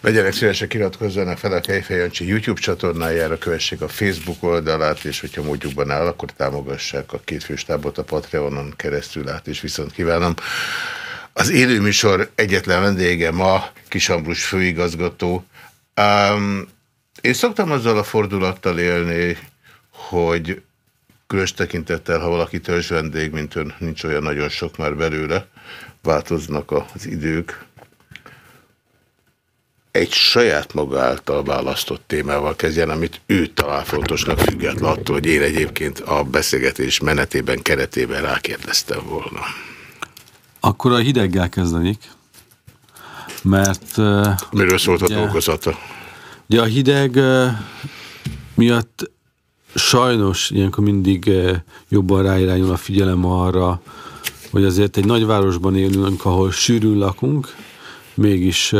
Legyenek szívesek, iratkozzanak fel a Kejfej Jancsi YouTube csatornájára, kövessék a Facebook oldalát, és hogyha módjukban áll, akkor támogassák a két főstábot a Patreonon keresztül át, és viszont kívánom. Az élőműsor egyetlen vendége ma Kisambrus főigazgató. Um, én szoktam azzal a fordulattal élni, hogy különös tekintettel, ha valaki törzs vendég, mint ön, nincs olyan nagyon sok már belőle, változnak az idők. Egy saját maga által választott témával kezdjen, amit ő talál fontosnak független attól, hogy én egyébként a beszélgetés menetében, keretében rákérdeztem volna. Akkor a hideggel kezdenik, mert... Miről szólt ugye, a dolgozata? Ugye a hideg miatt sajnos ilyenkor mindig jobban ráirányul a figyelem arra, hogy azért egy nagyvárosban élünk, ahol sűrűn lakunk, mégis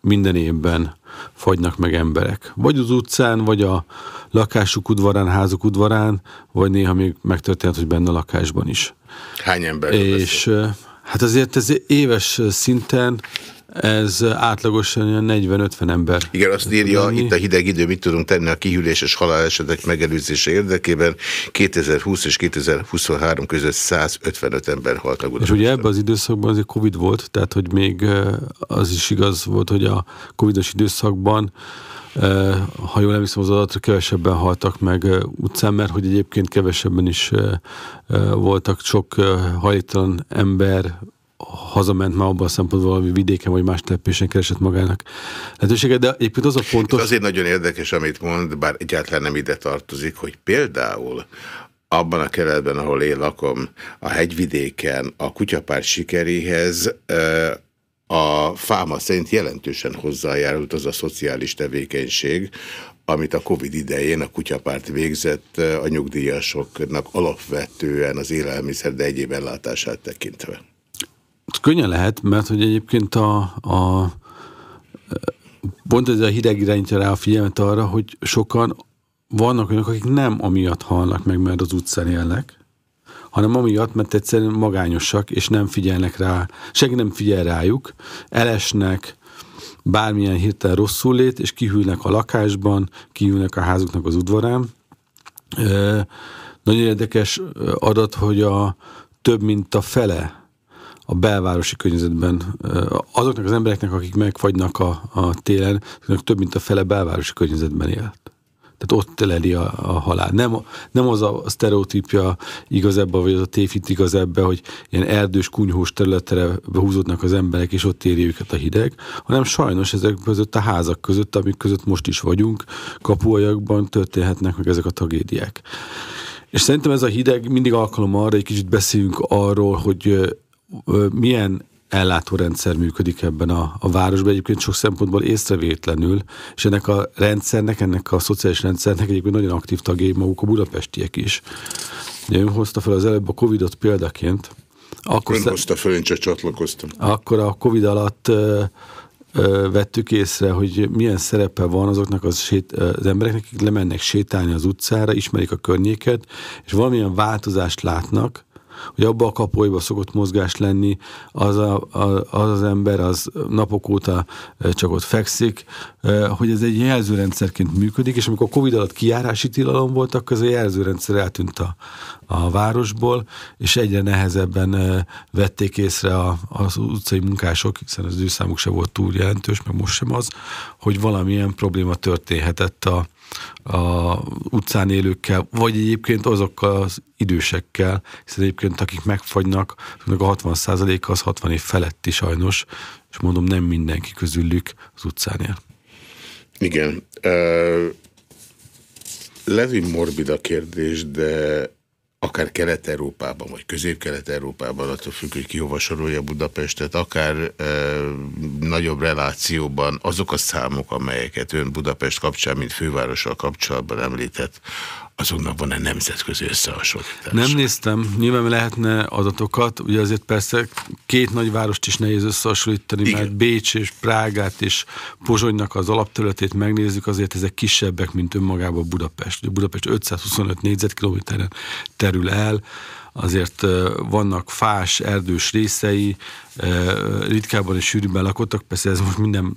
minden évben fagynak meg emberek. Vagy az utcán, vagy a lakásuk udvarán, házuk udvarán, vagy néha még megtörtént, hogy benne a lakásban is. Hány ember? És beszél? Hát azért ez éves szinten ez átlagosan 40-50 ember. Igen, azt írja, lenni. itt a hideg idő, mit tudunk tenni a kihűléses halálesetek megelőzése érdekében. 2020 és 2023 között 155 ember halt meg. És ugye ebben az időszakban azért Covid volt, tehát hogy még az is igaz volt, hogy a Covidos időszakban ha jól emlékszem az adatra, kevesebben haltak meg utcán, mert hogy egyébként kevesebben is voltak. Sok hajléktalan ember, hazament már abban a szempontból, valami vidéken vagy más telepésen keresett magának lehetőséget, de egyébként az a fontos... Ez azért nagyon érdekes, amit mond, bár egyáltalán nem ide tartozik, hogy például abban a keretben, ahol én lakom, a hegyvidéken a kutyapár sikeréhez a fáma szerint jelentősen hozzájárult az a szociális tevékenység, amit a Covid idején a kutyapárt végzett a nyugdíjasoknak alapvetően az élelmiszer, de egyéb ellátását tekintve. Könnyen lehet, mert hogy egyébként a, a pont ez a hideg irányítja rá a figyelmet arra, hogy sokan vannak olyanok, akik nem amiatt halnak meg, mert az utcán élnek, hanem amiatt, mert egyszerűen magányosak, és nem figyelnek rá, senki nem figyel rájuk, elesnek, bármilyen hirtelen rosszul lét, és kihűlnek a lakásban, kihűlnek a házuknak az udvarán. Nagyon érdekes adat, hogy a több mint a fele a belvárosi környezetben azoknak az embereknek, akik megfagynak a, a télen, több mint a fele belvárosi környezetben élt. Tehát ott leli a, a halál. Nem, nem az a sztereotípia igaz ebbe, vagy az a tévhit igaz ebbe, hogy ilyen erdős, kunyhós területre behúzódnak az emberek, és ott éri őket a hideg, hanem sajnos ezek között a házak között, amik között most is vagyunk, kapuajakban történhetnek meg ezek a tragédiák. És szerintem ez a hideg mindig alkalom arra, egy kicsit beszéljünk arról, hogy milyen ellátórendszer működik ebben a, a városban, egyébként sok szempontból észrevétlenül, és ennek a rendszernek, ennek a szociális rendszernek egyébként nagyon aktív tagjai maguk a budapestiek is. Ugye ön hozta fel az előbb a Covid-ot példaként. Akkor ön hozta fel, én csak csatlakoztam. Akkor a Covid alatt ö, ö, vettük észre, hogy milyen szerepe van azoknak az, sét, az embereknek, akik lemennek sétálni az utcára, ismerik a környéket, és valamilyen változást látnak, hogy abba a kapolyba szokott mozgás lenni, az, a, a, az az ember az napok óta csak ott fekszik, hogy ez egy jelzőrendszerként működik, és amikor a Covid alatt kijárási tilalom volt, akkor ez a jelzőrendszer eltűnt a, a városból, és egyre nehezebben vették észre a, az utcai munkások, hiszen az ő számuk se volt túl jelentős, meg most sem az, hogy valamilyen probléma történhetett a, a utcán élőkkel, vagy egyébként azokkal az idősekkel, hiszen egyébként akik megfagynak, a 60%-a az 60 év feletti sajnos, és mondom, nem mindenki közülük az utcán él. Igen. Uh, Levi morbid a kérdés, de akár Kelet-Európában, vagy Közép-Kelet-Európában, attól függ, hogy ki hova sorolja Budapestet, akár e, nagyobb relációban azok a számok, amelyeket ön Budapest kapcsán, mint fővárossal kapcsolatban említett, azoknak van-e nemzetközi összehasonlítás? Nem néztem, nyilván lehetne adatokat, ugye azért persze két nagy várost is nehéz összehasonlítani, Igen. mert Bécs és Prágát és Pozsonynak az alapterületét megnézzük, azért ezek kisebbek, mint önmagában Budapest. Ugye Budapest 525 négyzetkilométeren terül el, azért vannak fás, erdős részei, ritkábban és sűrűbben lakottak, persze ez most minden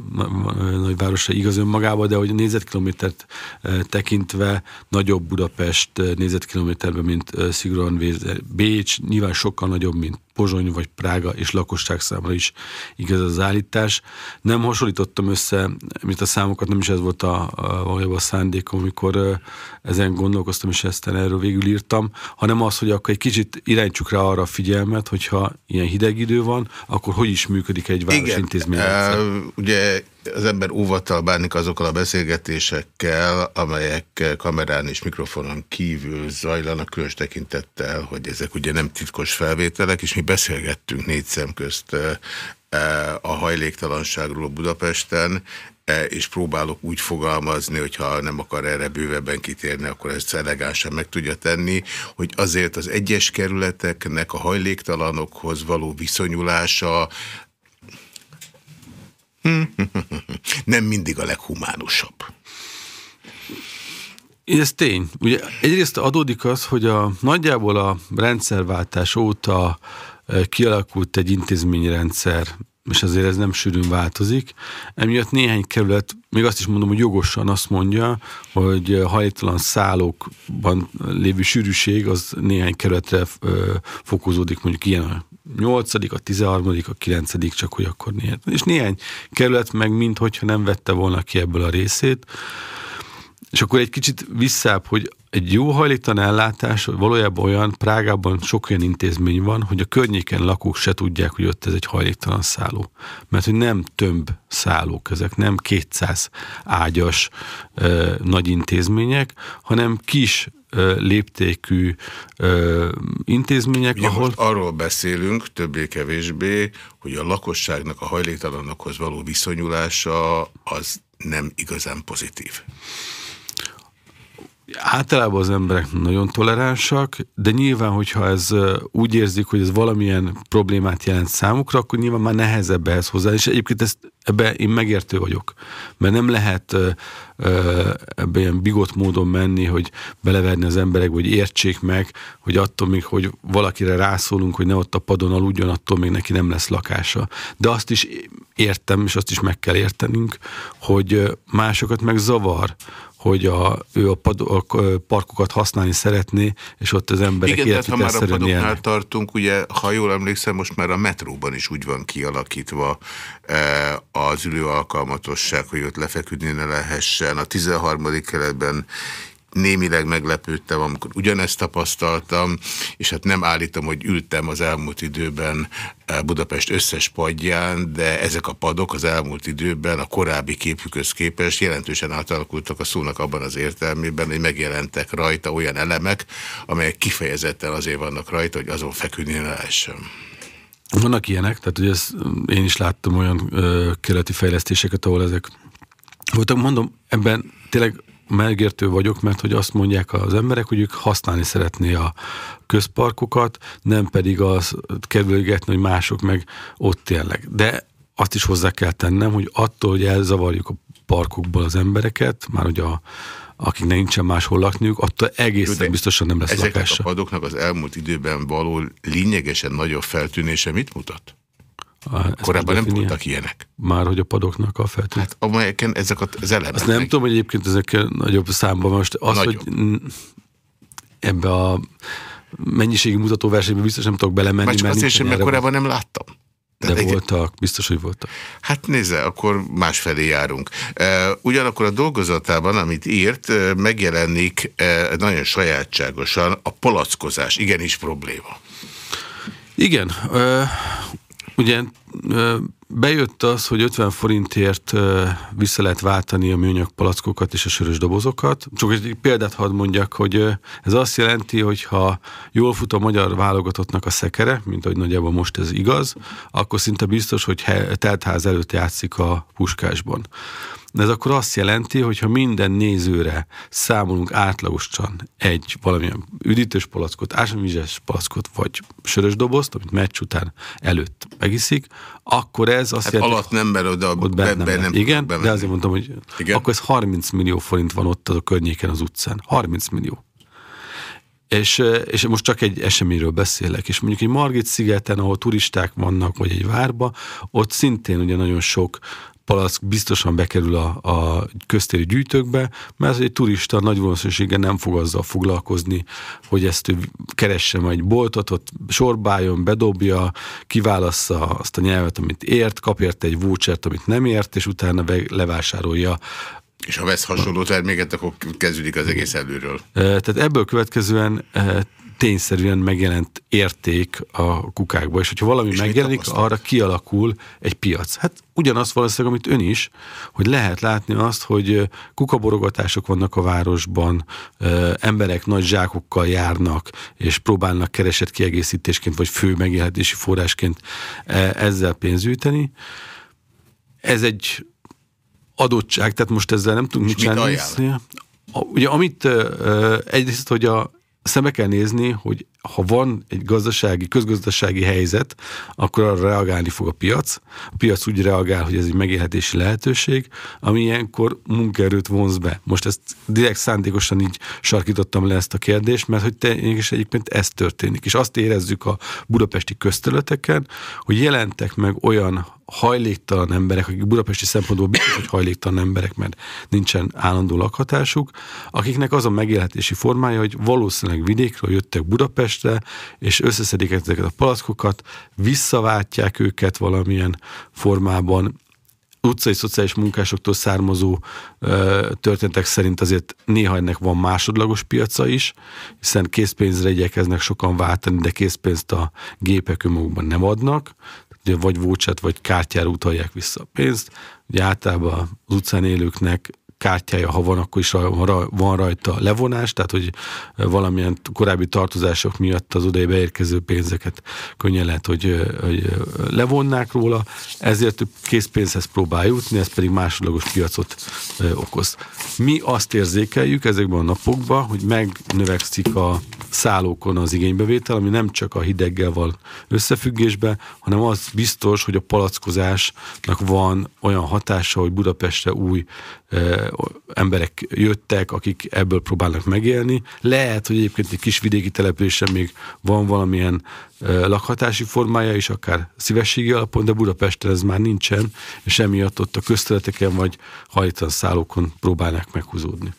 nagyvárosra igaz önmagában, de hogy a nézetkilométert tekintve nagyobb Budapest nézetkilométerben, mint szigorúan Bécs, nyilván sokkal nagyobb, mint Pozsony vagy Prága, és lakosság számára is igaz az állítás. Nem hasonlítottam össze, mint a számokat, nem is ez volt a, a, a szándékom, amikor ezen gondolkoztam, és ezt erről végül írtam, hanem az, hogy akkor egy kicsit irányítsuk rá arra a figyelmet, hogyha ilyen hideg idő van, akkor hogy is működik egy városintézmény? Igen, ugye az ember óvattal bánik azokkal a beszélgetésekkel, amelyek kamerán és mikrofonon kívül zajlanak, különös tekintettel, hogy ezek ugye nem titkos felvételek, és mi beszélgettünk négy szem közt a hajléktalanságról Budapesten, és próbálok úgy fogalmazni, hogyha nem akar erre bővebben kitérni, akkor ezt elegánsan meg tudja tenni, hogy azért az egyes kerületeknek a hajléktalanokhoz való viszonyulása nem mindig a leghumánusabb. Ez tény. Ugye egyrészt adódik az, hogy a nagyjából a rendszerváltás óta eh, kialakult egy intézményrendszer, és azért ez nem sűrűn változik. Emiatt néhány kerület, még azt is mondom, hogy jogosan azt mondja, hogy hajtalan szállókban lévő sűrűség az néhány kerületre eh, fokozódik, mondjuk ilyen a 8 a 13 a 9 csak hogy akkor néhány. És néhány kerület meg, minthogyha nem vette volna ki ebből a részét. És akkor egy kicsit visszább, hogy egy jó hajlítan ellátás valójában olyan, Prágában sok olyan intézmény van, hogy a környéken lakók se tudják, hogy ott ez egy hajléktalan szálló. Mert hogy nem tömb szállók ezek, nem 200 ágyas ö, nagy intézmények, hanem kis léptékű ö, intézmények, Ugye ahol... Most arról beszélünk, többé-kevésbé, hogy a lakosságnak a hajléktalanokhoz való viszonyulása az nem igazán pozitív. Általában az emberek nagyon toleránsak, de nyilván, hogyha ez úgy érzik, hogy ez valamilyen problémát jelent számukra, akkor nyilván már nehezebb ehhez hozzá. És egyébként ezt, ebbe én megértő vagyok, mert nem lehet ebbe ilyen bigott módon menni, hogy beleverni az emberek, hogy értsék meg, hogy attól még, hogy valakire rászólunk, hogy ne ott a padon aludjon, attól még neki nem lesz lakása. De azt is értem, és azt is meg kell értenünk, hogy másokat meg zavar, hogy a, ő a, pad, a parkokat használni szeretné, és ott az emberek Igen, tehát ha már a padoknál élnek. tartunk, ugye, ha jól emlékszem, most már a metróban is úgy van kialakítva e, az ülő alkalmatosság, hogy ott lefeküdni ne lehessen. A 13. keletben némileg meglepődtem, amikor ugyanezt tapasztaltam, és hát nem állítom, hogy ültem az elmúlt időben eh, Budapest összes padján, de ezek a padok az elmúlt időben a korábbi képükhöz képest jelentősen átalakultak a szónak abban az értelmében, hogy megjelentek rajta olyan elemek, amelyek kifejezetten azért vannak rajta, hogy azon feküdni lehessen. Vannak ilyenek, tehát hogy ez, én is láttam olyan ö, keleti fejlesztéseket, ahol ezek voltak. Mondom, ebben tényleg megértő vagyok, mert hogy azt mondják az emberek, hogy ők használni szeretné a közparkokat, nem pedig az kedvelgetni, hogy mások meg ott élnek. De azt is hozzá kell tennem, hogy attól, hogy elzavarjuk a parkokból az embereket, már hogy a, akiknek nincsen máshol lakniuk, attól egészen De biztosan nem lesz ezeknek lakása. a padoknak az elmúlt időben való lényegesen nagyobb feltűnése mit mutat? Korábban nem voltak ilyenek. Már hogy a padoknak a feltűnő. Hát amelyeken ezek az elemek. Azt nem tudom, hogy egyébként ezek nagyobb számban most az, Nagyobb. hogy ebbe a mennyiségi mutatóversenyben biztos nem tudok belemenni. Már csak mert azért sem, mert korábban nem láttam. De egy... voltak, biztos, hogy voltak. Hát nézze, akkor másfelé járunk. Ugyanakkor a dolgozatában, amit írt, megjelenik nagyon sajátságosan a palackozás, igenis probléma. Igen, ugye bejött az, hogy 50 forintért vissza lehet váltani a műanyag palackokat és a sörös dobozokat. Csak egy példát hadd mondjak, hogy ez azt jelenti, hogy ha jól fut a magyar válogatottnak a szekere, mint ahogy nagyjából most ez igaz, akkor szinte biztos, hogy teltház előtt játszik a puskásban. Ez akkor azt jelenti, hogy ha minden nézőre számolunk átlagosan egy valamilyen üdítős palackot, ásványvizes palackot, vagy sörös dobozt, amit meccs után előtt megiszik, akkor ez azt hát jelenti, alatt nem, mert oda ott be, nem, be, nem Igen, de azért mondtam, hogy Igen? akkor ez 30 millió forint van ott az a környéken az utcán. 30 millió. és, és most csak egy eseményről beszélek, és mondjuk egy Margit szigeten, ahol turisták vannak, vagy egy várba, ott szintén ugye nagyon sok palack biztosan bekerül a, a köztéri gyűjtőkbe, mert egy turista nagy valószínűséggel nem fog azzal foglalkozni, hogy ezt ő keresse majd egy boltot, ott sorbáljon, bedobja, kiválassza azt a nyelvet, amit ért, kap érte egy vouchert, amit nem ért, és utána levásárolja és ha vesz hasonló terméket, akkor kezdődik az egész előről. Tehát ebből következően tényszerűen megjelent érték a kukákba, és hogyha valami és megjelenik, arra kialakul egy piac. Hát ugyanaz valószínűleg, amit ön is, hogy lehet látni azt, hogy kukaborogatások vannak a városban, emberek nagy zsákokkal járnak, és próbálnak keresett kiegészítésként, vagy fő megélhetési forrásként ezzel pénzüteni. Ez egy adottság, tehát most ezzel nem tudunk mit csinálni. Ugye amit egyrészt, hogy a szembe kell nézni, hogy ha van egy gazdasági, közgazdasági helyzet, akkor arra reagálni fog a piac. A piac úgy reagál, hogy ez egy megélhetési lehetőség, ami ilyenkor munkaerőt vonz be. Most ezt direkt szándékosan így sarkítottam le ezt a kérdést, mert hogy tényleg egyébként ez történik. És azt érezzük a budapesti közterületeken, hogy jelentek meg olyan hajléktalan emberek, akik budapesti szempontból biztos, hogy hajléktalan emberek, mert nincsen állandó lakhatásuk, akiknek az a megélhetési formája, hogy valószínűleg vidékről jöttek Budapestre, és összeszedik ezeket a palackokat, visszaváltják őket valamilyen formában, utcai szociális munkásoktól származó ö, történetek szerint azért néha ennek van másodlagos piaca is, hiszen készpénzre igyekeznek sokan váltani, de készpénzt a gépek önmagukban nem adnak, ugye vagy vouchet, vagy kártyára utalják vissza a pénzt. Ugye általában az utcán élőknek kártyája, ha van, akkor is van rajta levonás, tehát hogy valamilyen korábbi tartozások miatt az oda beérkező pénzeket könnyen lehet, hogy, hogy levonnák róla, ezért készpénzhez próbál jutni, ez pedig másodlagos piacot okoz. Mi azt érzékeljük ezekben a napokban, hogy megnövekszik a szállókon az igénybevétel, ami nem csak a hideggel van összefüggésbe, hanem az biztos, hogy a palackozásnak van olyan hatása, hogy Budapestre új emberek jöttek, akik ebből próbálnak megélni. Lehet, hogy egyébként egy kis vidéki településen még van valamilyen lakhatási formája is, akár szívességi alapon, de Budapesten ez már nincsen, és emiatt ott a közteleteken vagy hajtan szállókon próbálnak meghúzódni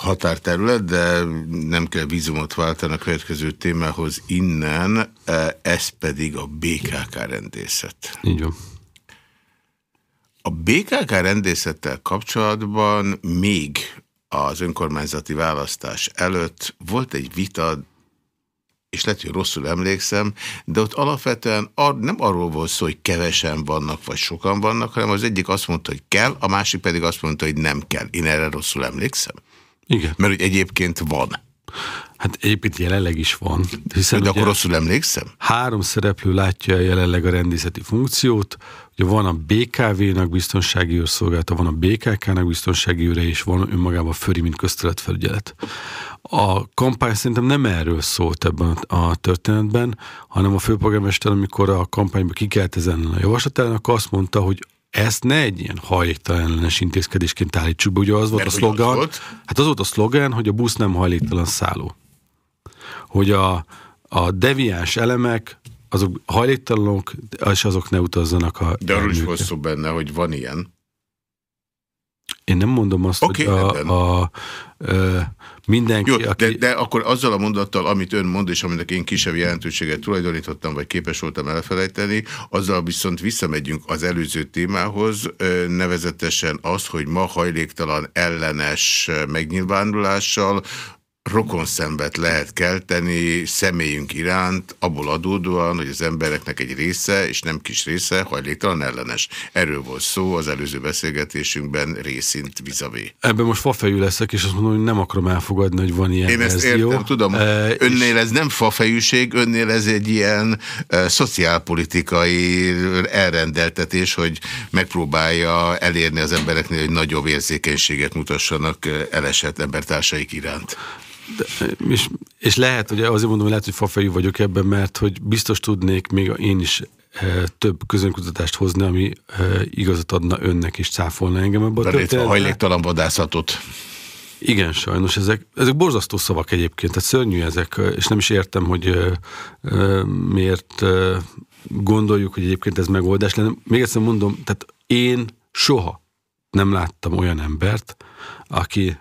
határterület, de nem kell vízumot váltani a következő témához innen, ez pedig a BKK rendészet. Így van. A BKK rendészettel kapcsolatban még az önkormányzati választás előtt volt egy vita, és lehet, hogy rosszul emlékszem, de ott alapvetően ar nem arról volt szó, hogy kevesen vannak, vagy sokan vannak, hanem az egyik azt mondta, hogy kell, a másik pedig azt mondta, hogy nem kell. Én erre rosszul emlékszem? Igen. Mert hogy egyébként van. Hát egyébként jelenleg is van. Hiszen De akkor rosszul emlékszem? Három szereplő látja jelenleg a rendészeti funkciót. Ugye van a BKV-nak biztonsági őrszolgálata, van a BKK-nak biztonsági őre, és van önmagában a Föri, mint közterületfelügyelet. A kampány szerintem nem erről szólt ebben a történetben, hanem a főpolgármester, amikor a kampányba kikelt ezen a javaslat ellen, akkor azt mondta, hogy ezt ne egy ilyen hajléktalan ellenes intézkedésként állítsuk be. Ugye az volt Mert a szlogan, volt? hát az volt a szlogan, hogy a busz nem hajléktalan szálló. Hogy a, a deviáns elemek, azok hajléktalanok, és azok ne utazzanak a... De arról is volt szó benne, hogy van ilyen. Én nem mondom azt, okay, hogy a, a, a, mindenki, Jó, aki... de, de akkor azzal a mondattal, amit ön mond, és aminek én kisebb jelentőséget tulajdonítottam, vagy képes voltam elfelejteni, azzal viszont visszamegyünk az előző témához, nevezetesen az, hogy ma hajléktalan ellenes megnyilvánulással rokonszenvet lehet kelteni személyünk iránt, abból adódóan, hogy az embereknek egy része, és nem kis része, hajléktalan ellenes. Erről volt szó az előző beszélgetésünkben részint vizavé. Ebben most fafejű leszek, és azt mondom, hogy nem akarom elfogadni, hogy van ilyen Én ezt verzió. értem, tudom. E, önnél és... ez nem fafejűség, önnél ez egy ilyen e, szociálpolitikai elrendeltetés, hogy megpróbálja elérni az embereknél, hogy nagyobb érzékenységet mutassanak elesett embertársaik iránt. De, és, és lehet, hogy azért mondom, hogy lehet, hogy fafejű vagyok ebben, mert hogy biztos tudnék még én is e, több közönkutatást hozni, ami e, igazat adna önnek és cáfolna engem ebben a történetben. hajléktalan vadászatot. Igen, sajnos ezek, ezek borzasztó szavak egyébként, tehát szörnyű ezek, és nem is értem, hogy miért gondoljuk, hogy egyébként ez megoldás lenne. Még egyszer mondom, tehát én soha nem láttam olyan embert, aki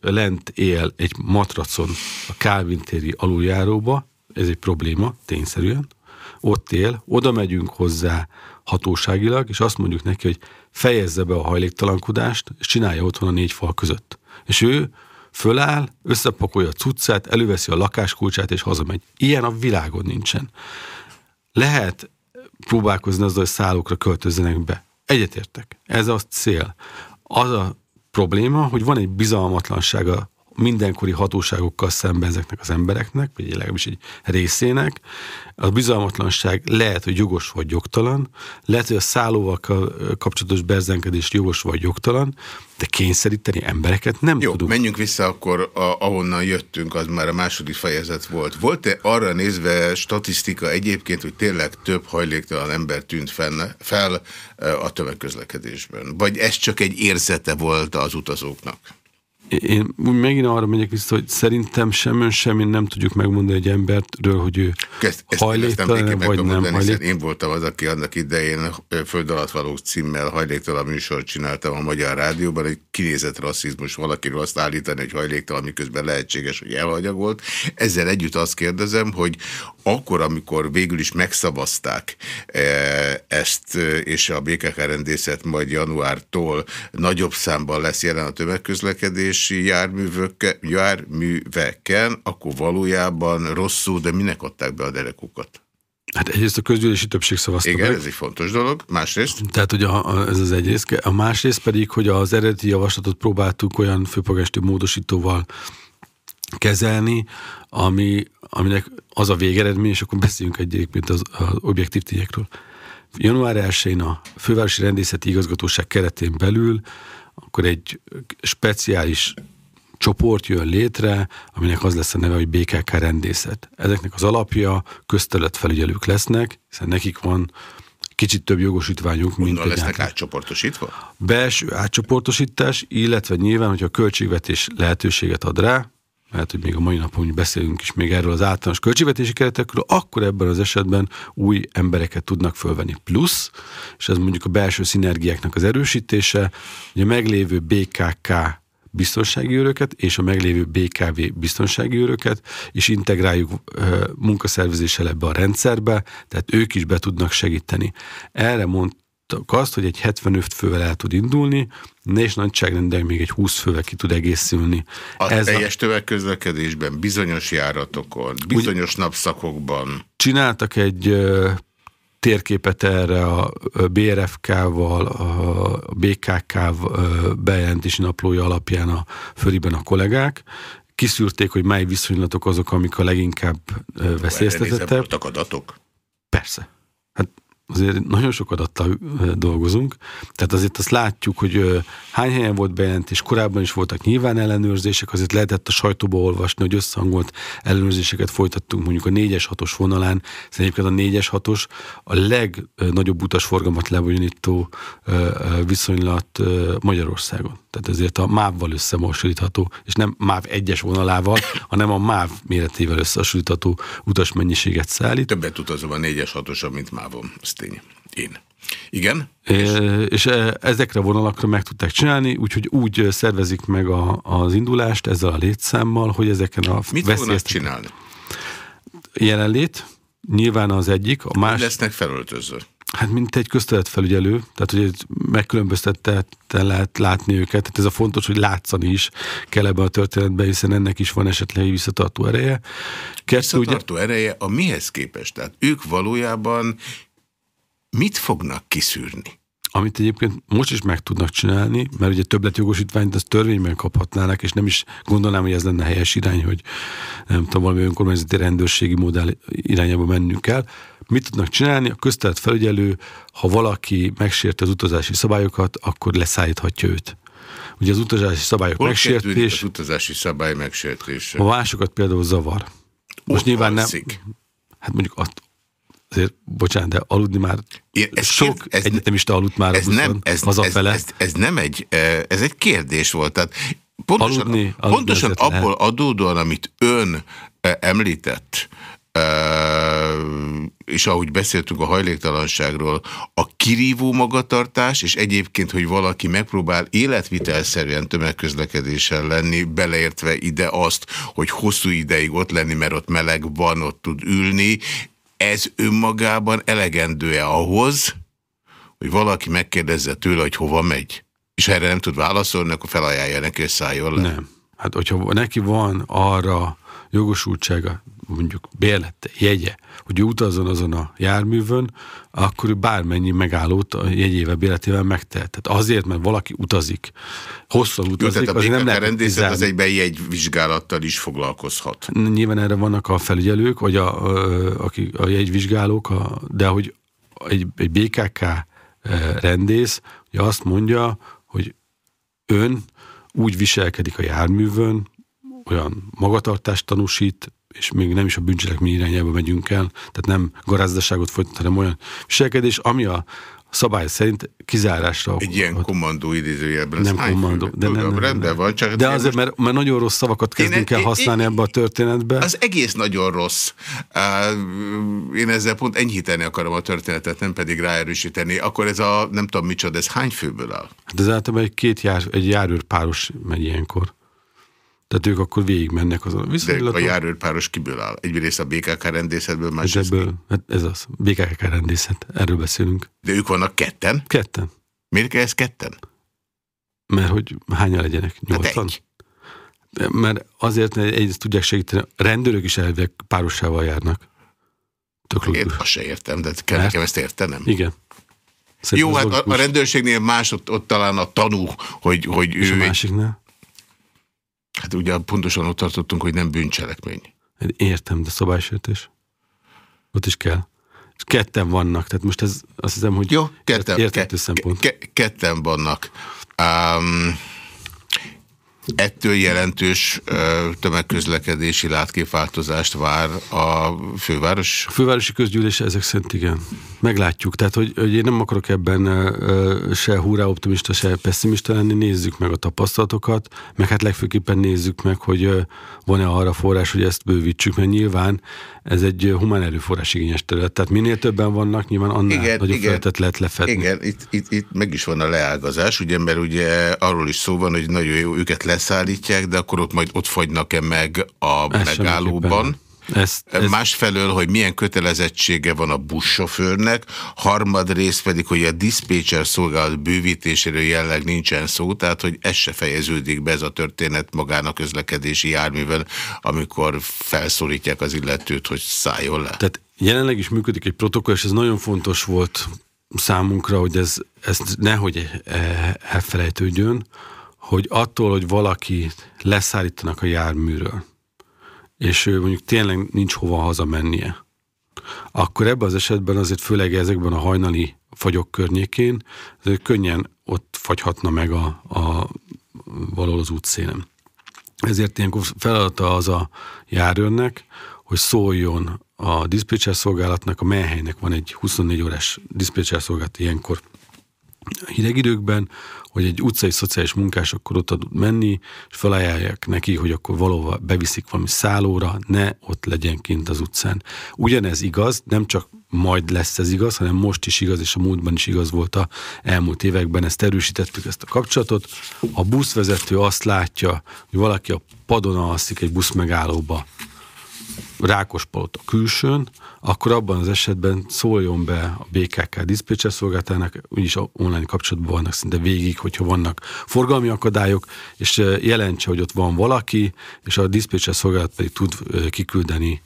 lent él egy matracon a Calvin téri aluljáróba, ez egy probléma, tényszerűen, ott él, oda megyünk hozzá hatóságilag, és azt mondjuk neki, hogy fejezze be a hajléktalankodást, és csinálja otthon a négy fal között. És ő föláll, összepakolja a cuccát, előveszi a lakáskulcsát, és hazamegy. Ilyen a világon nincsen. Lehet próbálkozni azzal, hogy szállókra költözzenek be. Egyetértek. Ez a cél. Az a probléma, hogy van egy bizalmatlansága mindenkori hatóságokkal szemben ezeknek az embereknek, vagy legalábbis egy részének. A bizalmatlanság lehet, hogy jogos vagy jogtalan, lehet, hogy a szállóval kapcsolatos berzenkedés jogos vagy jogtalan, de kényszeríteni embereket nem Jó, tudunk. menjünk vissza akkor, a, ahonnan jöttünk, az már a második fejezet volt. Volt-e arra nézve statisztika egyébként, hogy tényleg több hajléktalan ember tűnt fenn, fel eh, a tömegközlekedésben? Vagy ez csak egy érzete volt az utazóknak? Én úgy megint arra megyek vissza, hogy szerintem sem ön sem én nem tudjuk megmondani egy emberről, hogy ő ezt, ezt hajléktalan, vagy nem mondani, hajlék... Én voltam az, aki annak idején Föld alatt való címmel hajléktalan műsort csináltam a Magyar Rádióban, egy kinézett rasszizmus valakiről azt állítani, hogy hajléktalan, miközben lehetséges, hogy elhagyagolt. Ezzel együtt azt kérdezem, hogy akkor, amikor végül is megszavazták ezt, és a BKK rendészet majd januártól nagyobb számban lesz jelen a tömegközlekedés, közlekedési járművek, járműveken, akkor valójában rosszul, de minek adták be a derekukat? Hát egyrészt a közgyűlési többség szavazta Igen, meg. ez egy fontos dolog. Másrészt? Tehát, a, ez az egyrészt. A másrészt pedig, hogy az eredeti javaslatot próbáltuk olyan főpagesti módosítóval kezelni, ami, aminek az a végeredmény, és akkor beszéljünk egyébként az, az objektív tényekről. Január 1-én a Fővárosi Rendészeti Igazgatóság keretén belül akkor egy speciális csoport jön létre, aminek az lesz a neve, hogy BKK rendészet. Ezeknek az alapja köztelet felügyelők lesznek, hiszen nekik van kicsit több jogosítványuk, mint Honnan lesznek átlag. átcsoportosítva? Belső átcsoportosítás, illetve nyilván, hogyha a költségvetés lehetőséget ad rá, mert hogy még a mai napon beszélünk is még erről az általános költségvetési keretekről, akkor ebben az esetben új embereket tudnak fölvenni. Plusz, és ez mondjuk a belső szinergiáknak az erősítése, hogy a meglévő BKK biztonsági őröket és a meglévő BKV biztonsági őröket, és integráljuk munkaszervezéssel ebbe a rendszerbe, tehát ők is be tudnak segíteni. Erre mond, azt, hogy egy 75 fővel el tud indulni, és nagyságrendel még egy 20 fővel ki tud egészülni. A Ez teljes a... tömegközlekedésben, bizonyos járatokon, bizonyos Úgy, napszakokban. Csináltak egy térképet erre a BRFK-val, a BKK bejelentési naplója alapján a föliben a kollégák, kiszűrték, hogy mely viszonylatok azok, amik a leginkább veszélyeztetettek. voltak adatok? Persze azért nagyon sok adattal dolgozunk, tehát azért azt látjuk, hogy hány helyen volt bejelentés, korábban is voltak nyilván ellenőrzések, azért lehetett a sajtóba olvasni, hogy összehangolt ellenőrzéseket folytattunk mondjuk a 4-es 6-os vonalán, szerintem a 4-es 6-os a legnagyobb utasforgalmat lebonyolító viszonylat Magyarországon. Tehát ezért a MÁV-val összemosítható, és nem MÁV egyes vonalával, hanem a MÁV méretével összehasonlítható utasmennyiséget szállít. Többet utazom a 4-es 6 mint MÁV-om, ez tény. Én. Igen? És, és ezekre a vonalakra meg tudták csinálni, úgyhogy úgy szervezik meg a, az indulást ezzel a létszámmal, hogy ezeken a Mit fognak csinálni? Jelenlét, nyilván az egyik, a más... Lesznek felöltöző. Hát mint egy közteletfelügyelő, tehát hogy megkülönböztetten lehet látni őket, tehát ez a fontos, hogy látszani is kell ebben a történetben, hiszen ennek is van esetleg egy visszatartó ereje. Kettő, visszatartó ugye... ereje a mihez képest? Tehát ők valójában mit fognak kiszűrni? Amit egyébként most is meg tudnak csinálni, mert ugye többletjogosítványt az törvényben kaphatnának, és nem is gondolnám, hogy ez lenne helyes irány, hogy nem tudom, valami önkormányzati rendőrségi modell irányába mennünk kell. Mit tudnak csinálni? A köztelet felügyelő, ha valaki megsérti az utazási szabályokat, akkor leszállíthatja őt. Ugye az utazási szabályok Hol megsértés... az utazási szabály megsértése? A másokat például zavar. Most Ott nyilván nem... Hát mondjuk azért, bocsánat, de aludni már Én, ez sok ez, egyetemista aludt már ez nem, ez, hazafele. Ez, ez, ez, nem egy, ez egy kérdés volt. Tehát pontosan, aludni, pontosan abból adódóan, amit ön említett, és ahogy beszéltünk a hajléktalanságról, a kirívó magatartás, és egyébként, hogy valaki megpróbál életvitelszerűen tömegközlekedésen lenni, beleértve ide azt, hogy hosszú ideig ott lenni, mert ott meleg van, ott tud ülni, ez önmagában elegendő-e ahhoz, hogy valaki megkérdezze tőle, hogy hova megy? És erre nem tud válaszolni, akkor felajánlja neki, hogy szálljon le. Nem. Hát, hogyha neki van arra jogosultsága, mondjuk bérlete, jegye, hogy utazzon azon a járművön, akkor ő bármennyi megállót a jegyével, bérletével megtehet. Tehát azért, mert valaki utazik, hosszan utazik, Jó, azért nem lehet rendészet az egyben jegyvizsgálattal is foglalkozhat. Nyilván erre vannak a felügyelők, vagy a, a, a, a jegyvizsgálók, a, de hogy egy, egy BKK rendész ugye azt mondja, hogy ön úgy viselkedik a járművön, olyan magatartást tanúsít, és még nem is a bűncselekmény irányába megyünk el, tehát nem garázdaságot folytat, hanem olyan viselkedés, ami a szabály szerint kizárásra. Egy ilyen kommandó idézőjelben. Nem kommandó. De, nem, nem, rendben van, csak de azért, most... mert, mert nagyon rossz szavakat kezdünk el használni én, ebbe a történetbe. Az egész nagyon rossz. Én ezzel pont enyhíteni akarom a történetet, nem pedig ráerősíteni. Akkor ez a, nem tudom micsoda, ez hány főből áll? Hát ez általában egy két jár, egy járőr páros megy ilyenkor. Tehát ők akkor végigmennek azon. Viszonylag... De a járőrpáros kiből áll? Egyrészt a BKK rendészetből, másrészt... Ebből, hát ez az, BKK rendészet, erről beszélünk. De ők vannak ketten? Ketten. Miért kell ez ketten? Mert hogy hányan legyenek? Hát Nyolcan? Hát egy. Mert azért, hogy egyrészt tudják segíteni, a rendőrök is elvek párosával járnak. Tök Én azt se értem, de kell Mert? nekem ezt értenem. Igen. Szerintem Jó, hát a, a rendőrségnél más ott, ott talán a tanú, hogy, hogy És ő... a másiknál? Hát ugye pontosan ott tartottunk, hogy nem bűncselekmény. Hát értem, de szabálysértés. Ott is kell. És ketten vannak, tehát most ez azt hiszem, hogy Jó, ketten, értető ke, szempont. Ke, ketten vannak. Um, Ettől jelentős tömegközlekedési látképváltozást vár a főváros? A fővárosi közgyűlés ezek szerint igen. Meglátjuk. Tehát, hogy, hogy én nem akarok ebben se hurrá optimista, se pessimista lenni. Nézzük meg a tapasztalatokat, meg hát legfőképpen nézzük meg, hogy van-e arra forrás, hogy ezt bővítsük, mert nyilván ez egy humán erőforrás igényes terület. Tehát minél többen vannak, nyilván annál igen, nagyobb igen, lehet lefedni. Igen, itt, itt, itt meg is van a leágazás, ugye, mert ugye arról is szó van, hogy nagyon jó őket leszállítják, de akkor ott majd ott fagynak-e meg a ez megállóban. Ezt, ez... Másfelől, hogy milyen kötelezettsége van a buszsofőrnek, harmadrészt pedig, hogy a diszpécser szolgálat bővítéséről jelleg nincsen szó, tehát hogy ez se fejeződik be ez a történet magának közlekedési járművel, amikor felszólítják az illetőt, hogy szálljon le. Tehát jelenleg is működik egy protokoll, és ez nagyon fontos volt számunkra, hogy ez, ez nehogy elfelejtődjön, hogy attól, hogy valaki leszállítanak a járműről, és ő mondjuk tényleg nincs hova hazamennie, akkor ebben az esetben azért főleg ezekben a hajnali fagyok környékén azért könnyen ott fagyhatna meg a, a valahol az útszélen. Ezért ilyenkor feladata az a járőrnek, hogy szóljon a diszpécser szolgálatnak, a menhelynek van egy 24 órás diszpécser szolgálat ilyenkor hideg időkben, hogy egy utcai szociális munkás akkor ott tud menni, és felajánlják neki, hogy akkor valóban beviszik valami szállóra, ne ott legyen kint az utcán. Ugyanez igaz, nem csak majd lesz ez igaz, hanem most is igaz, és a múltban is igaz volt a elmúlt években, ezt erősítettük ezt a kapcsolatot. A buszvezető azt látja, hogy valaki a padon alszik egy busz megállóba, Rákospalota külsőn, akkor abban az esetben szóljon be a BKK diszpécser szolgáltának, úgyis online kapcsolatban vannak szinte végig, hogyha vannak forgalmi akadályok, és jelentse, hogy ott van valaki, és a diszpécser szolgálat pedig tud kiküldeni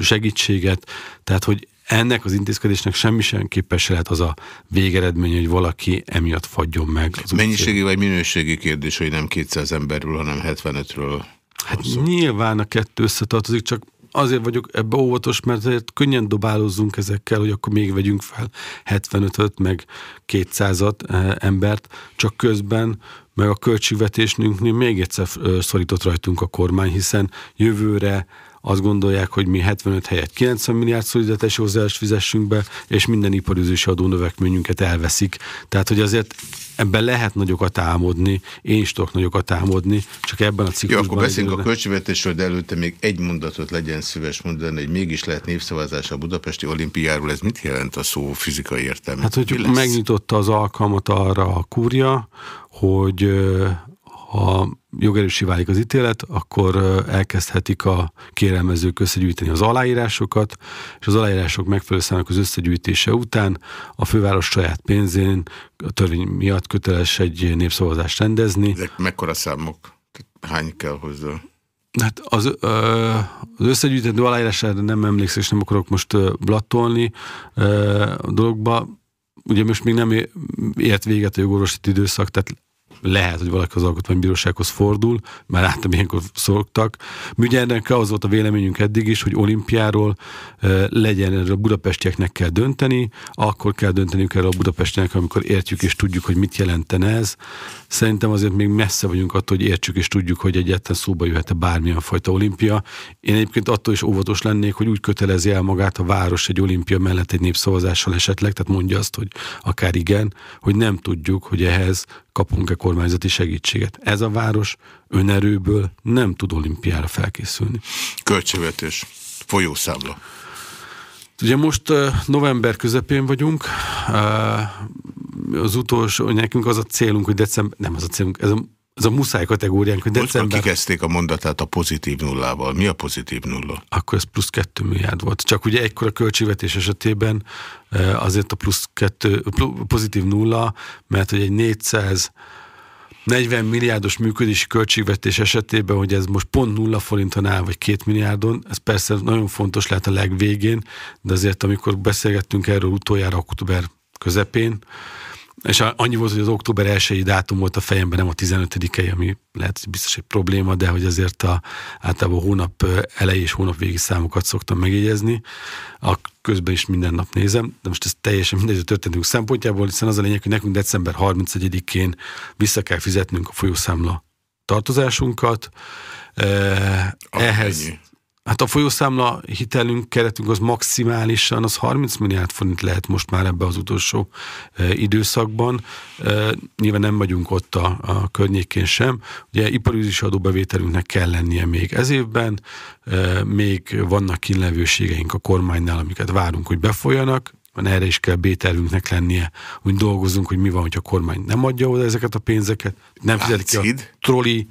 segítséget, tehát hogy ennek az intézkedésnek semmi sem képes lehet az a végeredmény, hogy valaki emiatt fagyjon meg. Mennyiségi vagy minőségi kérdés, hogy nem 200 emberről, hanem 75-ről Hát nyilván a kettő összetartozik, csak azért vagyok ebbe óvatos, mert könnyen dobálózzunk ezekkel, hogy akkor még vegyünk fel 75-öt, meg 200-at eh, embert, csak közben meg a költségvetésünknél még egyszer szorított rajtunk a kormány, hiszen jövőre azt gondolják, hogy mi 75 helyett 90 milliárd szolidaritási hozzájást fizessünk be, és minden iparüzési adó növekményünket elveszik. Tehát, hogy azért ebben lehet nagyokat álmodni, én is tudok nagyokat álmodni, csak ebben a ciklusban... Jó, akkor beszéljünk a költségvetésről, de előtte még egy mondatot legyen szíves mondani, hogy mégis lehet népszavazás a Budapesti Olimpiáról. Ez mit jelent a szó fizikai értelme? Hát, hogy megnyitotta az alkalmat arra a kúria, hogy ha jogerősé válik az ítélet, akkor elkezdhetik a kérelmezők összegyűjteni az aláírásokat, és az aláírások megfelelő számának az összegyűjtése után a főváros saját pénzén a törvény miatt köteles egy népszavazást rendezni. Ezek mekkora számok? Hány kell hozzá? Hát az, az összegyűjtendő aláírására nem emlékszem, és nem akarok most blattolni a dologba. Ugye most még nem ért véget a jogorvoslati időszak, tehát lehet, hogy valaki az alkotmánybírósághoz fordul, már általában ilyenkor szoktak. Mügyernek az volt a véleményünk eddig is, hogy olimpiáról legyen, erről a budapestieknek kell dönteni, akkor kell dönteniük erről a budapestieknek, amikor értjük és tudjuk, hogy mit jelenten ez. Szerintem azért még messze vagyunk attól, hogy értsük és tudjuk, hogy egyáltalán szóba jöhet-e bármilyen fajta olimpia. Én egyébként attól is óvatos lennék, hogy úgy kötelezi el magát a város egy olimpia mellett egy népszavazással esetleg, tehát mondja azt, hogy akár igen, hogy nem tudjuk, hogy ehhez kapunk-e kormányzati segítséget. Ez a város önerőből nem tud olimpiára felkészülni. Költségvetés, folyószámla. Ugye most november közepén vagyunk, az utolsó, nekünk az a célunk, hogy december, nem az a célunk, ez a, ez a muszáj kategóriánk, hogy december... Most kikezdték a mondatát a pozitív nullával. Mi a pozitív nulla? Akkor ez plusz 2 milliárd volt. Csak ugye egykor a költségvetés esetében azért a plusz 2, pozitív nulla, mert hogy egy 400 40 milliárdos működési költségvetés esetében, hogy ez most pont nulla forinton áll, vagy két milliárdon, ez persze nagyon fontos lehet a legvégén, de azért amikor beszélgettünk erről utoljára október közepén, és annyi volt, hogy az október 1 dátum volt a fejemben, nem a 15 ami lehet, hogy biztos egy probléma, de hogy azért a, általában a hónap elejé és hónap végi számokat szoktam megjegyezni. A közben is minden nap nézem, de most ez teljesen mindegy a történetünk szempontjából, hiszen az a lényeg, hogy nekünk december 31-én vissza kell fizetnünk a folyószámla tartozásunkat. Ehhez, ennyi. Hát a folyószámla hitelünk, keretünk az maximálisan, az 30 milliárd forint lehet most már ebbe az utolsó e, időszakban. E, nyilván nem vagyunk ott a, a környékén sem. Ugye iparűzési adóbevételünknek kell lennie még ez évben, e, még vannak kinlevőségeink a kormánynál, amiket várunk, hogy befolyanak, van erre is kell B-tervünknek lennie, hogy dolgozunk, hogy mi van, hogy a kormány nem adja oda ezeket a pénzeket, nem fizetik ki a troli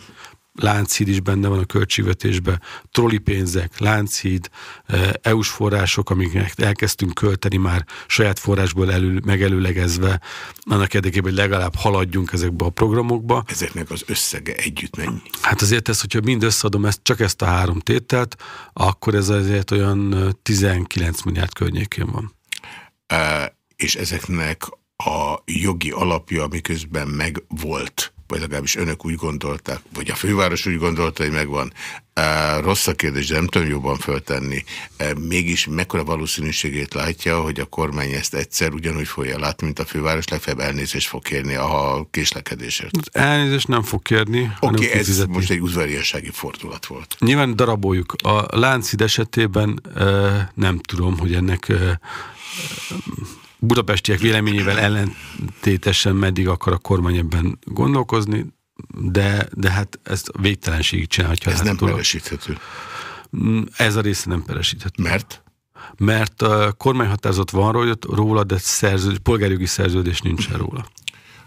Lánchíd is benne van a költségvetésben, troli pénzek, Lánchíd, eh, EU-s források, amiket elkezdtünk költeni már saját forrásból elő, megelőlegezve, annak érdekében, hogy legalább haladjunk ezekbe a programokba. Ezeknek az összege együtt mennyi? Hát azért ez, hogyha mind összeadom ezt, csak ezt a három tételt, akkor ez azért olyan 19 eh, milliárd környékén van. E, és ezeknek a jogi alapja, miközben meg volt vagy legalábbis önök úgy gondolták, vagy a főváros úgy gondolta, hogy megvan. Rossz a kérdés, de nem tudom jobban föltenni. Mégis mekkora valószínűségét látja, hogy a kormány ezt egyszer ugyanúgy fogja látni, mint a főváros, legfeljebb elnézést fog kérni a késlekedésért. Elnézést nem fog kérni. Oké, okay, ez most egy udvariassági fordulat volt. Nyilván daraboljuk. A Láncid esetében nem tudom, hogy ennek budapestiek véleményével ellentétesen meddig akar a kormány ebben gondolkozni, de, de hát ezt végtelenségig csinálhatja. Ez nem peresíthető. Mm, ez a része nem peresíthető. Mert? Mert a kormányhatározat van róla, de szerződés, polgárjogi szerződés nincsen róla.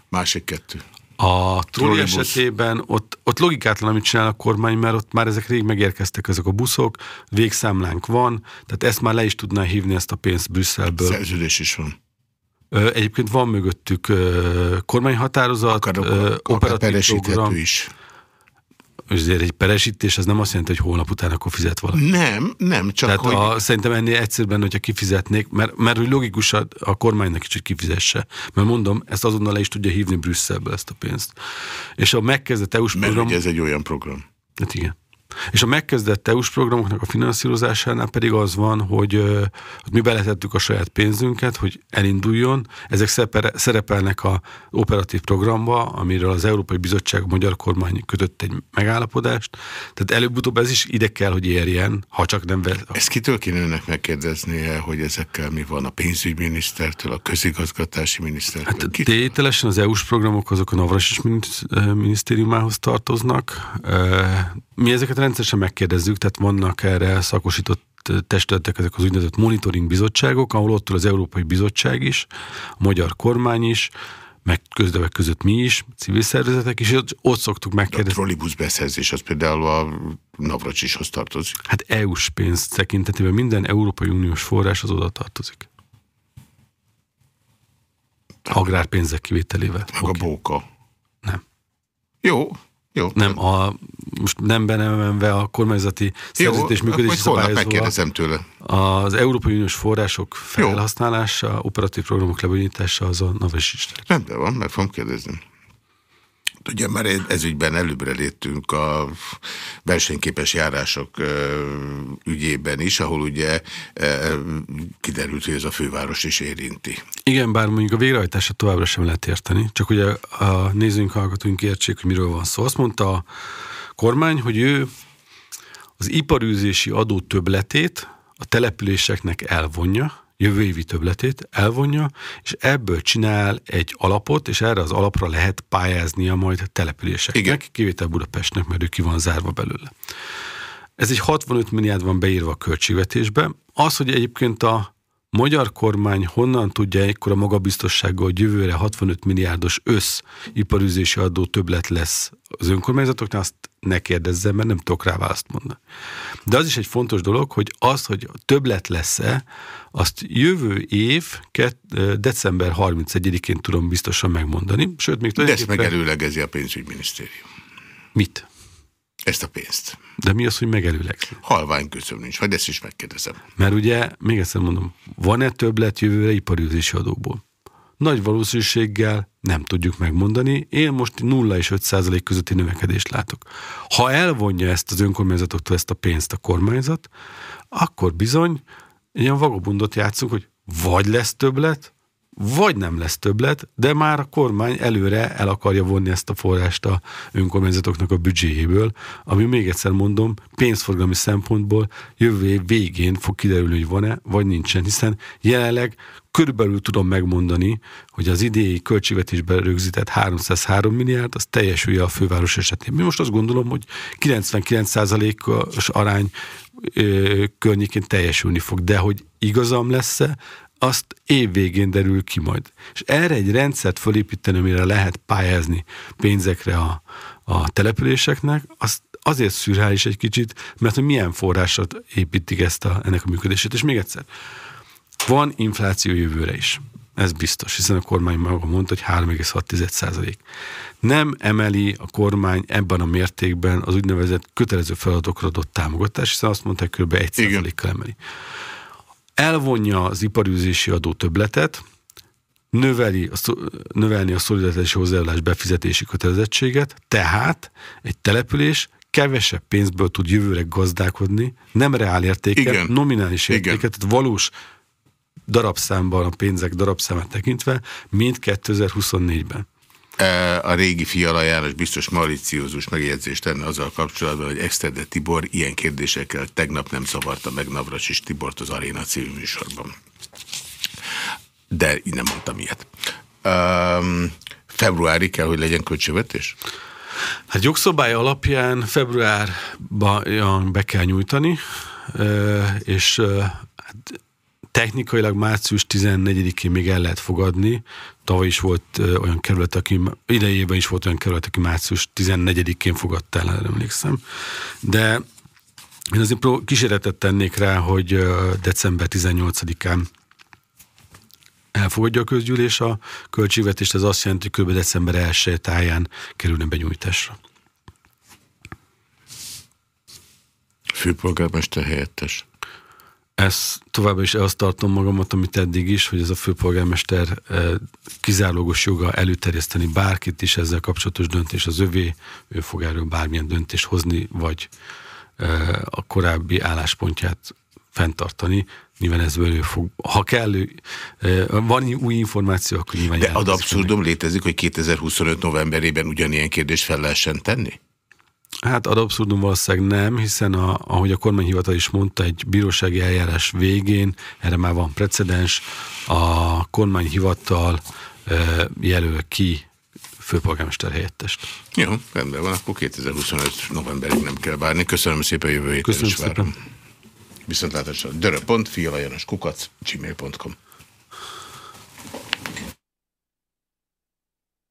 Másik kettő. A trolli esetében ott, ott logikátlan, amit csinál a kormány, mert ott már ezek rég megérkeztek ezek a buszok, végszámlánk van, tehát ezt már le is tudná hívni ezt a pénzt Brüsszelből. Szerződés is van. Egyébként van mögöttük kormányhatározat, Akar, operatív program. is. Ezért egy peresítés, az nem azt jelenti, hogy holnap után akkor fizet valaki. Nem, nem, csak Tehát hogy... a, szerintem ennél egyszerűen, hogyha kifizetnék, mert, mert hogy logikus a, a kormánynak is, hogy kifizesse. Mert mondom, ezt azonnal le is tudja hívni Brüsszelből ezt a pénzt. És a megkezdett EU-s program... Mert ez egy olyan program. Hát igen. És a megkezdett EU-s programoknak a finanszírozásánál pedig az van, hogy, hogy mi beletettük a saját pénzünket, hogy elinduljon. Ezek szerepelnek a operatív programba, amiről az Európai Bizottság, a magyar kormány kötött egy megállapodást. Tehát előbb-utóbb ez is ide kell, hogy érjen, ha csak nem... Ezt kitől kéne önnek megkérdeznie, hogy ezekkel mi van a pénzügyminisztertől, a közigazgatási minisztertől? Hát tételesen az EU-s programok azok a Navrasis minisztériumához tartoznak. Mi ezeket rendszeresen megkérdezzük, tehát vannak erre szakosított testületek, ezek az úgynevezett monitoring bizottságok, ahol ott az Európai Bizottság is, a magyar kormány is, meg közdevek között mi is, civil szervezetek is, ott szoktuk megkérdezni. A trollibusz beszerzés az például a Navracsishoz tartozik. Hát EU-s pénz tekintetében minden Európai Uniós forrás az oda tartozik. Agrárpénzek kivételével. Meg okay. a bóka. Nem. Jó, jó. Nem, a, most nem benemenve a kormányzati szerződés működési szabályozóval. tőle. Az Európai Uniós források felhasználása, Jó. operatív programok lebonyítása az a NAVES is. Rendben van, meg fogom kérdezni. Ugye már ezügyben előbbre léptünk a versenyképes járások ügyében is, ahol ugye kiderült, hogy ez a főváros is érinti. Igen, bár mondjuk a végrehajtását továbbra sem lehet érteni, csak ugye a nézőink, hallgatóink értsék, hogy miről van szó. Azt mondta a kormány, hogy ő az iparűzési adó többletét a településeknek elvonja, jövő évi többletét elvonja, és ebből csinál egy alapot, és erre az alapra lehet pályáznia majd településeknek, Igen. kivétel Budapestnek, mert ő ki van zárva belőle. Ez egy 65 milliárd van beírva a költségvetésbe. Az, hogy egyébként a magyar kormány honnan tudja ekkora magabiztossággal, hogy jövőre 65 milliárdos össz iparüzési adó többlet lesz az önkormányzatoknál, azt ne kérdezzem, mert nem tudok rá választ mondani. De az is egy fontos dolog, hogy az, hogy többlet lesz-e, azt jövő év december 31-én tudom biztosan megmondani. Sőt, még De ezt megelőlegezi a pénzügyminisztérium. Mit? Ezt a pénzt. De mi az, hogy megelőlegzi? Halvány köszön nincs, vagy ezt is megkérdezem. Mert ugye, még egyszer mondom, van-e többlet jövőre iparűzési adóból? Nagy valószínűséggel nem tudjuk megmondani. Én most 0 és 5 százalék közötti növekedést látok. Ha elvonja ezt az önkormányzatoktól ezt a pénzt a kormányzat, akkor bizony ilyen vagabundot játszunk, hogy vagy lesz többlet, vagy nem lesz többlet, de már a kormány előre el akarja vonni ezt a forrást a önkormányzatoknak a büdzséjéből, ami még egyszer mondom, pénzforgalmi szempontból jövő év végén fog kiderülni, hogy van-e, vagy nincsen, hiszen jelenleg körülbelül tudom megmondani, hogy az idei költségvetésben rögzített 303 milliárd, az teljesülje a főváros esetén. Mi most azt gondolom, hogy 99%-os arány környékén teljesülni fog, de hogy igazam lesz-e, azt évvégén derül ki majd. És erre egy rendszert fölépíteni, amire lehet pályázni pénzekre a, a településeknek, azt azért szürreális egy kicsit, mert hogy milyen forrásat építik ezt a, ennek a működését. És még egyszer, van infláció jövőre is. Ez biztos, hiszen a kormány maga mondta, hogy 3,6 százalék. Nem emeli a kormány ebben a mértékben az úgynevezett kötelező feladatokra adott támogatást, hiszen azt mondták, hogy kb. 1 százalékkal emeli elvonja az iparűzési adó többletet, növeli a, növelni a szolidaritási hozzájárulás befizetési kötelezettséget, tehát egy település kevesebb pénzből tud jövőre gazdálkodni, nem reál értéket, Igen. nominális értéket, Igen. tehát valós darabszámban, a pénzek darabszámát tekintve, mint 2024-ben. E, a régi Fiala János biztos mariciózus megjegyzést tenne azzal kapcsolatban, hogy Exterde Tibor ilyen kérdésekkel tegnap nem szavarta meg Navracsis Tibort az Aréna című műsorban. De nem mondtam ilyet. Um, februári kell, hogy legyen költségvetés? Hát jogszabály alapján februárban be kell nyújtani, és hát technikailag március 14-én még el lehet fogadni. Tavaly is volt olyan kerület, aki idejében is volt olyan kerület, aki március 14-én fogadta el, emlékszem. De én azért kísérletet tennék rá, hogy december 18-án elfogadja a közgyűlés a költségvetést, ez azt jelenti, hogy kb. december 1 táján kerülne benyújtásra. Főpolgármester helyettes. Ez továbbá is azt tartom magamat, amit eddig is, hogy ez a főpolgármester eh, kizárólagos joga előterjeszteni bárkit is ezzel kapcsolatos döntés az övé, ő fog erről bármilyen döntést hozni, vagy a korábbi álláspontját fenntartani, nyilván ez belül fog, ha kell, van új információ, akkor nyilván De ad abszurdum létezik, hogy 2025 novemberében ugyanilyen kérdést fel lehessen tenni? Hát ad abszurdum valószínűleg nem, hiszen a, ahogy a kormányhivatal is mondta, egy bírósági eljárás végén, erre már van precedens, a kormányhivatal jelöl ki főpolgármester helyettest. Jó, rendben van, akkor 2025 novemberig nem kell várni. Köszönöm szépen, jövő héten Köszönöm is várom. Viszontlátásra. Dörö.fi, kukac, gmail.com